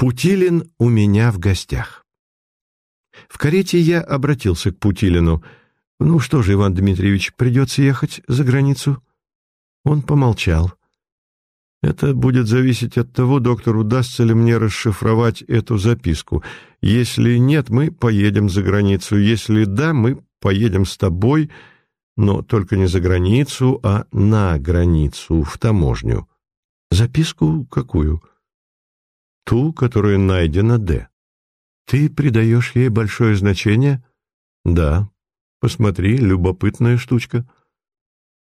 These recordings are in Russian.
Путилин у меня в гостях. В карете я обратился к Путилину. «Ну что же, Иван Дмитриевич, придется ехать за границу?» Он помолчал. «Это будет зависеть от того, доктор, удастся ли мне расшифровать эту записку. Если нет, мы поедем за границу. Если да, мы поедем с тобой, но только не за границу, а на границу, в таможню. Записку какую?» Ту, которая найдена Д. Ты придаешь ей большое значение? Да. Посмотри, любопытная штучка.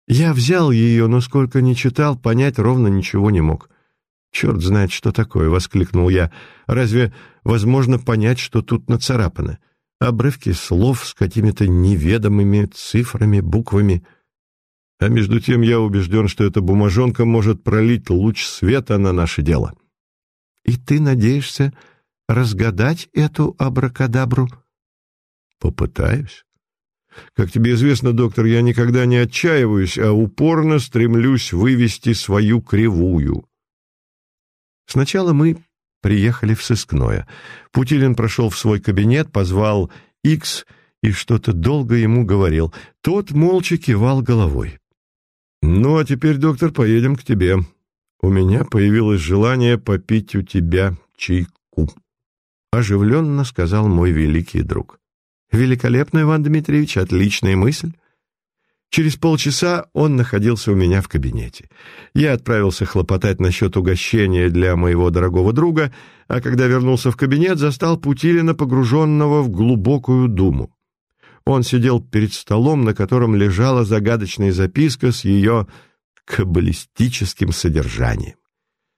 Я взял ее, но сколько не читал, понять ровно ничего не мог. «Черт знает, что такое!» — воскликнул я. «Разве возможно понять, что тут нацарапано? Обрывки слов с какими-то неведомыми цифрами, буквами. А между тем я убежден, что эта бумажонка может пролить луч света на наше дело». И ты надеешься разгадать эту абракадабру? Попытаюсь. Как тебе известно, доктор, я никогда не отчаиваюсь, а упорно стремлюсь вывести свою кривую. Сначала мы приехали в сыскное. Путилин прошел в свой кабинет, позвал Икс и что-то долго ему говорил. Тот молча кивал головой. «Ну, а теперь, доктор, поедем к тебе у меня появилось желание попить у тебя чайку. Оживленно сказал мой великий друг. Великолепно, Иван Дмитриевич, отличная мысль. Через полчаса он находился у меня в кабинете. Я отправился хлопотать насчет угощения для моего дорогого друга, а когда вернулся в кабинет, застал Путилина, погруженного в глубокую думу. Он сидел перед столом, на котором лежала загадочная записка с ее каббалистическим содержанием.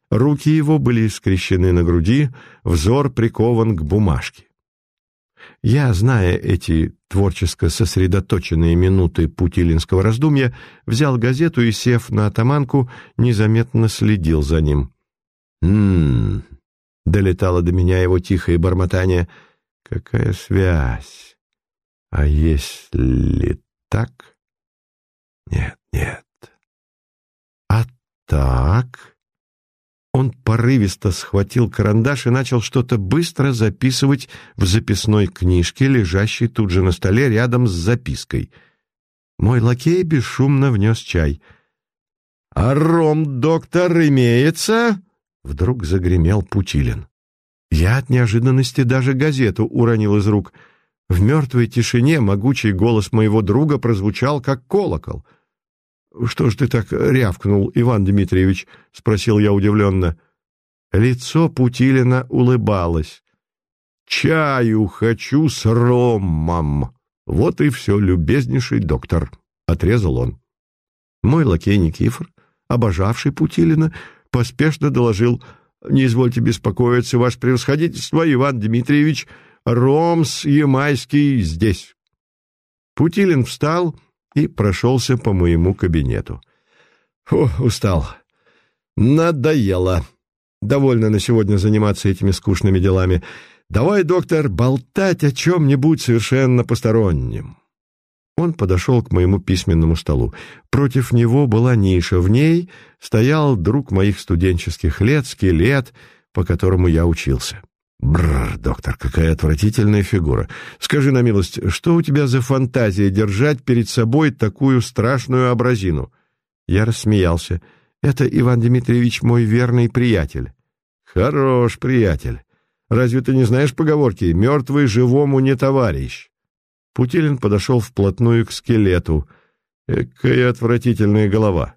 Руки его были скрещены на груди, взор прикован к бумажке. Я, зная эти творческо сосредоточенные минуты путилинского раздумья, взял газету и, сев на атаманку, незаметно следил за ним. «М-м-м», долетало до меня его тихое бормотание, «какая связь? А если так? Нет, нет, так. Он порывисто схватил карандаш и начал что-то быстро записывать в записной книжке, лежащей тут же на столе рядом с запиской. Мой лакей бесшумно внес чай. «А ром, доктор, имеется?» Вдруг загремел Путилин. Я от неожиданности даже газету уронил из рук. В мертвой тишине могучий голос моего друга прозвучал, как колокол — «Что ж ты так рявкнул, Иван Дмитриевич?» — спросил я удивленно. Лицо Путилина улыбалось. «Чаю хочу с ромом!» «Вот и все, любезнейший доктор», — отрезал он. Мой лакей Никифор, обожавший Путилина, поспешно доложил «Не извольте беспокоиться, ваше превосходительство, Иван Дмитриевич, Ромс Ямайский здесь». Путилин встал и прошелся по моему кабинету. О, устал. Надоело. Довольно на сегодня заниматься этими скучными делами. Давай, доктор, болтать о чем-нибудь совершенно постороннем. Он подошел к моему письменному столу. Против него была ниша. В ней стоял друг моих студенческих лет, скелет, по которому я учился. Бррр, доктор, какая отвратительная фигура. Скажи на милость, что у тебя за фантазия держать перед собой такую страшную образину? Я рассмеялся. Это Иван Дмитриевич мой верный приятель. Хорош приятель. Разве ты не знаешь поговорки «мертвый живому не товарищ»? Путилин подошел вплотную к скелету. Какая отвратительная голова.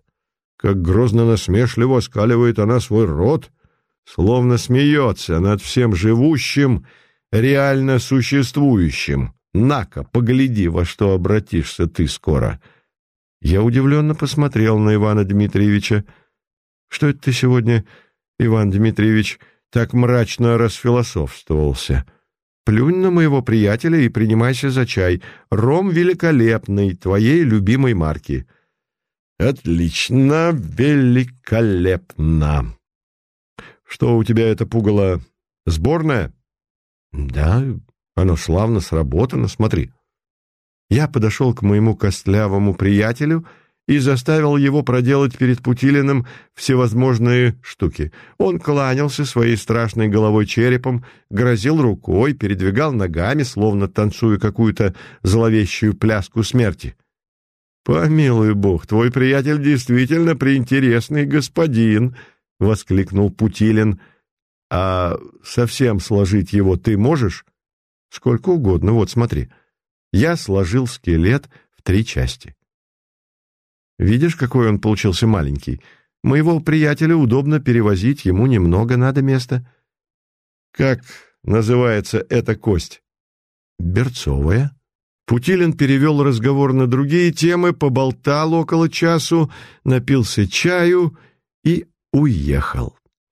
Как грозно насмешливо скаливает она свой рот — словно смеется над всем живущим, реально существующим. На-ка, погляди, во что обратишься ты скоро. Я удивленно посмотрел на Ивана Дмитриевича. Что это ты сегодня, Иван Дмитриевич, так мрачно расфилософствовался? Плюнь на моего приятеля и принимайся за чай. Ром великолепный, твоей любимой марки. Отлично, великолепно. Что у тебя это пугало? Сборное? Да, оно славно сработано, смотри. Я подошел к моему костлявому приятелю и заставил его проделать перед Путилиным всевозможные штуки. Он кланялся своей страшной головой черепом, грозил рукой, передвигал ногами, словно танцуя какую-то зловещую пляску смерти. «Помилуй бог, твой приятель действительно приинтересный господин!» — воскликнул Путилин. «А совсем сложить его ты можешь?» «Сколько угодно, вот смотри. Я сложил скелет в три части». Видишь, какой он получился маленький? Моего приятеля удобно перевозить, ему немного надо места. Как называется эта кость? Берцовая. Путилин перевел разговор на другие темы, поболтал около часу, напился чаю и уехал.